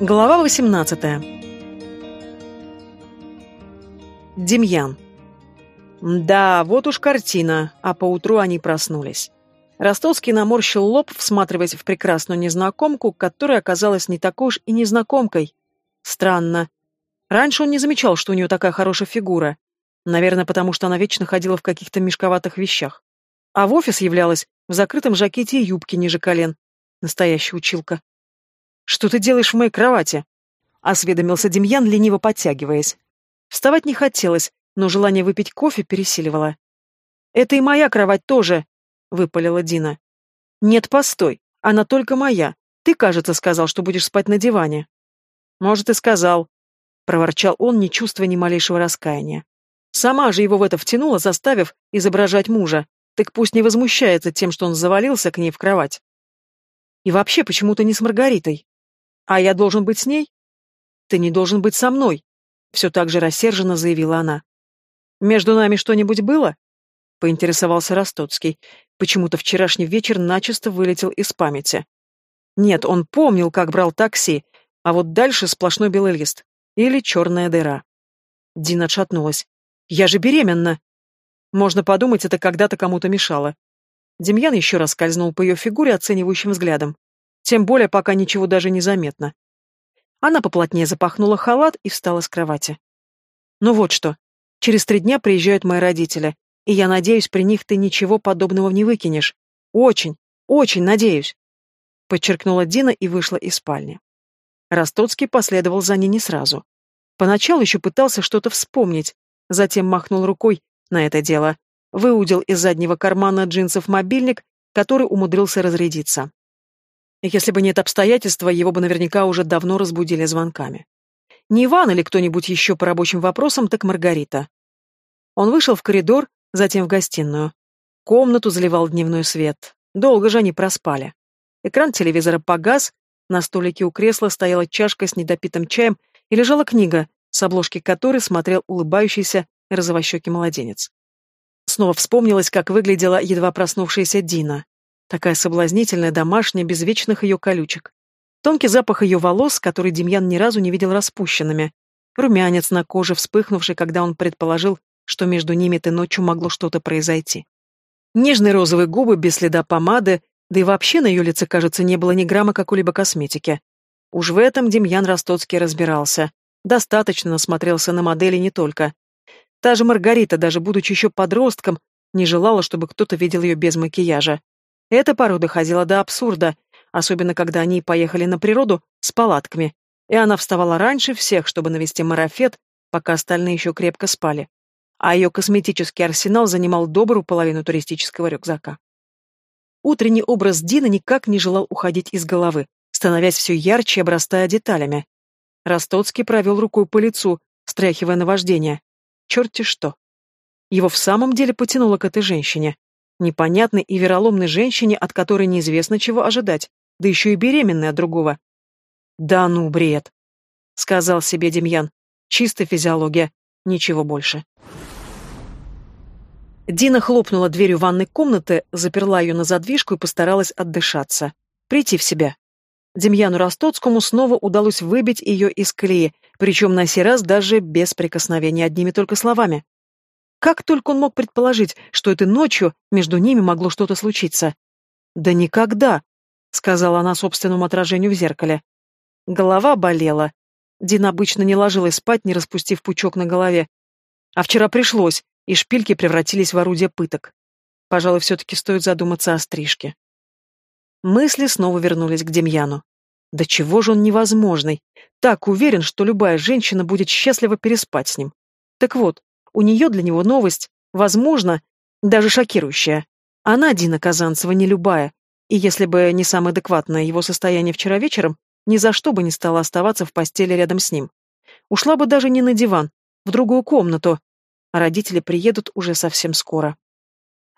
Глава 18. Демьян. Да, вот уж картина, а поутру они проснулись. Ростовский наморщил лоб, всматриваясь в прекрасную незнакомку, которая оказалась не такой уж и незнакомкой. Странно. Раньше он не замечал, что у нее такая хорошая фигура. Наверное, потому что она вечно ходила в каких-то мешковатых вещах. А в офис являлась в закрытом жакете и юбке ниже колен. Настоящая училка. «Что ты делаешь в моей кровати?» — осведомился Демьян, лениво подтягиваясь. Вставать не хотелось, но желание выпить кофе пересиливало. «Это и моя кровать тоже», — выпалила Дина. «Нет, постой, она только моя. Ты, кажется, сказал, что будешь спать на диване». «Может, и сказал», — проворчал он, не чувствуя ни малейшего раскаяния. «Сама же его в это втянула, заставив изображать мужа. Так пусть не возмущается тем, что он завалился к ней в кровать». «И вообще, почему-то не с Маргаритой», а я должен быть с ней? Ты не должен быть со мной, все так же рассерженно заявила она. Между нами что-нибудь было? поинтересовался Ростоцкий. Почему-то вчерашний вечер начисто вылетел из памяти. Нет, он помнил, как брал такси, а вот дальше сплошной белый лист. Или черная дыра. Дина отшатнулась. «Я же беременна!» Можно подумать, это когда-то кому-то мешало. Демьян еще раз скользнул по ее фигуре оценивающим взглядом. Тем более, пока ничего даже не заметно. Она поплотнее запахнула халат и встала с кровати. «Ну вот что. Через три дня приезжают мои родители, и я надеюсь, при них ты ничего подобного не выкинешь. Очень, очень надеюсь!» Подчеркнула Дина и вышла из спальни. Ростоцкий последовал за ней не сразу. Поначалу еще пытался что-то вспомнить, затем махнул рукой на это дело, выудил из заднего кармана джинсов мобильник, который умудрился разрядиться. Если бы не это обстоятельство, его бы наверняка уже давно разбудили звонками. Не Иван или кто-нибудь еще по рабочим вопросам, так Маргарита. Он вышел в коридор, затем в гостиную. Комнату заливал дневной свет. Долго же они проспали. Экран телевизора погас, на столике у кресла стояла чашка с недопитым чаем и лежала книга, с обложки которой смотрел улыбающийся розовощекий младенец. Снова вспомнилось, как выглядела едва проснувшаяся Дина. Такая соблазнительная, домашняя, без вечных ее колючек. Тонкий запах ее волос, который Демьян ни разу не видел распущенными. Румянец на коже, вспыхнувший, когда он предположил, что между ними-то ночью могло что-то произойти. Нежные розовые губы без следа помады, да и вообще на ее лице, кажется, не было ни грамма какой-либо косметики. Уж в этом Демьян Ростоцкий разбирался. Достаточно насмотрелся на модели не только. Та же Маргарита, даже будучи еще подростком, не желала, чтобы кто-то видел ее без макияжа. Это порой доходило до абсурда, особенно когда они поехали на природу с палатками, и она вставала раньше всех, чтобы навести марафет, пока остальные еще крепко спали. А ее косметический арсенал занимал добрую половину туристического рюкзака. Утренний образ Дина никак не желал уходить из головы, становясь все ярче обрастая деталями. Ростоцкий провел рукой по лицу, стряхивая наваждение. Черти что. Его в самом деле потянуло к этой женщине. Непонятной и вероломной женщине, от которой неизвестно чего ожидать, да еще и беременной от другого. «Да ну, бред!» — сказал себе Демьян. Чистая физиология, ничего больше». Дина хлопнула дверью ванной комнаты, заперла ее на задвижку и постаралась отдышаться, прийти в себя. Демьяну Ростоцкому снова удалось выбить ее из колеи, причем на сей раз даже без прикосновения одними только словами. Как только он мог предположить, что этой ночью между ними могло что-то случиться? «Да никогда», — сказала она собственному отражению в зеркале. Голова болела. Дина обычно не ложилась спать, не распустив пучок на голове. А вчера пришлось, и шпильки превратились в орудие пыток. Пожалуй, все-таки стоит задуматься о стрижке. Мысли снова вернулись к Демьяну. Да чего же он невозможный? Так уверен, что любая женщина будет счастлива переспать с ним. Так вот, у нее для него новость, возможно, даже шокирующая. Она, Дина Казанцева, не любая. И если бы не самое адекватное его состояние вчера вечером, ни за что бы не стала оставаться в постели рядом с ним. Ушла бы даже не на диван, в другую комнату. А родители приедут уже совсем скоро.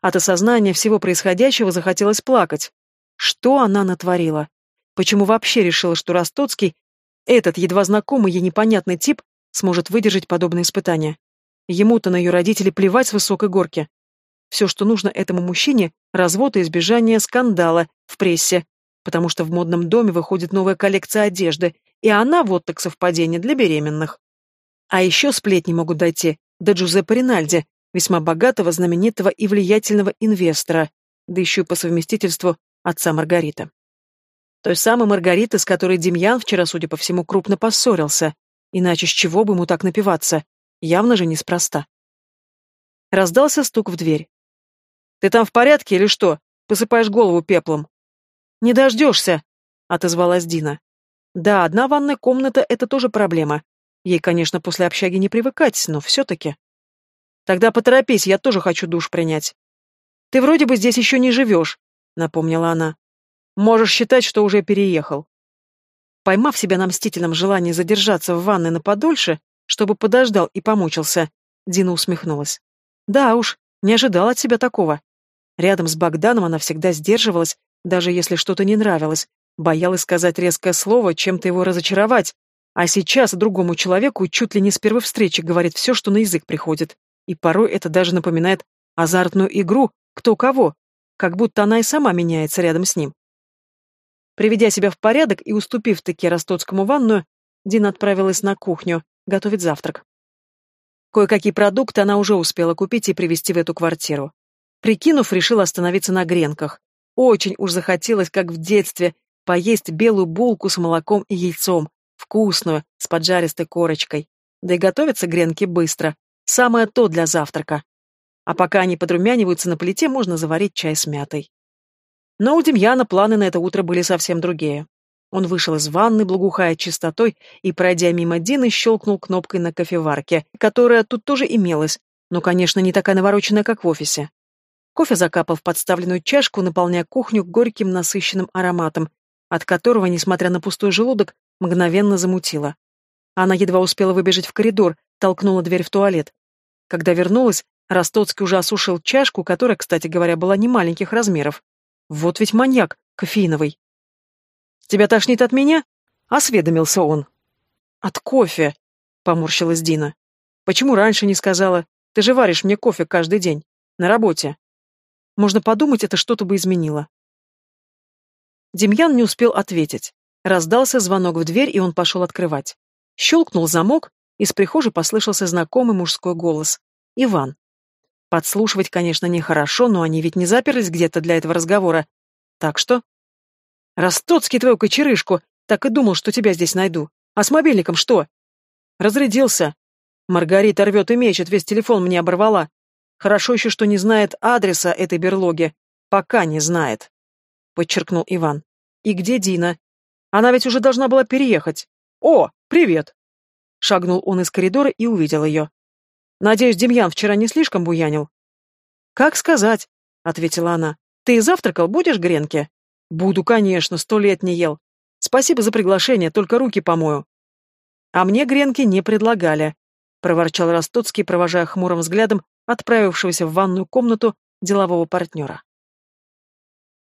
От осознания всего происходящего захотелось плакать. Что она натворила? Почему вообще решила, что Ростоцкий, этот едва знакомый ей непонятный тип, сможет выдержать подобное испытание? Ему-то на ее родителей плевать с высокой горки. Все, что нужно этому мужчине – развод и избежание скандала в прессе, потому что в модном доме выходит новая коллекция одежды, и она вот так совпадение для беременных. А еще сплетни могут дойти до Джузеппе Ринальди, весьма богатого, знаменитого и влиятельного инвестора, да еще и по совместительству отца Маргарита. Той самой Маргариты, с которой Демьян вчера, судя по всему, крупно поссорился. Иначе с чего бы ему так напиваться? Явно же неспроста. Раздался стук в дверь. «Ты там в порядке или что? Посыпаешь голову пеплом?» «Не дождешься!» — отозвалась Дина. «Да, одна ванная комната — это тоже проблема. Ей, конечно, после общаги не привыкать, но все-таки...» «Тогда поторопись, я тоже хочу душ принять». «Ты вроде бы здесь еще не живешь», — напомнила она. «Можешь считать, что уже переехал». Поймав себя на мстительном желании задержаться в ванной на подольше, чтобы подождал и помучился. Дина усмехнулась. Да уж, не ожидала от себя такого. Рядом с Богданом она всегда сдерживалась, даже если что-то не нравилось. Боялась сказать резкое слово, чем-то его разочаровать. А сейчас другому человеку чуть ли не с первой встречи говорит все, что на язык приходит. И порой это даже напоминает азартную игру «Кто кого?», как будто она и сама меняется рядом с ним. Приведя себя в порядок и уступив таки Ростоцкому ванную, Дина отправилась на кухню, готовить завтрак. Кое-какие продукты она уже успела купить и привезти в эту квартиру. Прикинув, решила остановиться на гренках. Очень уж захотелось, как в детстве, поесть белую булку с молоком и яйцом, вкусную, с поджаристой корочкой. Да и готовятся гренки быстро. Самое то для завтрака. А пока они подрумяниваются на плите, можно заварить чай с мятой. Но у Демьяна планы на это утро были совсем другие. Он вышел из ванны, благоухая чистотой, и, пройдя мимо Дины, щелкнул кнопкой на кофеварке, которая тут тоже имелась, но, конечно, не такая навороченная, как в офисе. Кофе закапал в подставленную чашку, наполняя кухню горьким насыщенным ароматом, от которого, несмотря на пустой желудок, мгновенно замутило. Она едва успела выбежать в коридор, толкнула дверь в туалет. Когда вернулась, Ростоцкий уже осушил чашку, которая, кстати говоря, была не маленьких размеров. Вот ведь маньяк, кофеиновый. Тебя тошнит от меня?» — осведомился он. «От кофе», — поморщилась Дина. «Почему раньше не сказала? Ты же варишь мне кофе каждый день. На работе». Можно подумать, это что-то бы изменило. Демьян не успел ответить. Раздался звонок в дверь, и он пошел открывать. Щелкнул замок, из прихожей послышался знакомый мужской голос. «Иван». Подслушивать, конечно, нехорошо, но они ведь не заперлись где-то для этого разговора. Так что «Ростоцкий твою кочерышку! Так и думал, что тебя здесь найду. А с мобильником что?» «Разрядился». Маргарита рвет и мечет, весь телефон мне оборвала. Хорошо еще, что не знает адреса этой берлоги. Пока не знает. Подчеркнул Иван. И где Дина? Она ведь уже должна была переехать. О, привет! Шагнул он из коридора и увидел ее. Надеюсь, Демьян вчера не слишком буянил? Как сказать, ответила она. Ты завтракал, будешь гренки? Буду, конечно, сто лет не ел. Спасибо за приглашение, только руки помою. А мне гренки не предлагали, проворчал Ростоцкий, провожая хмурым взглядом отправившегося в ванную комнату делового партнера.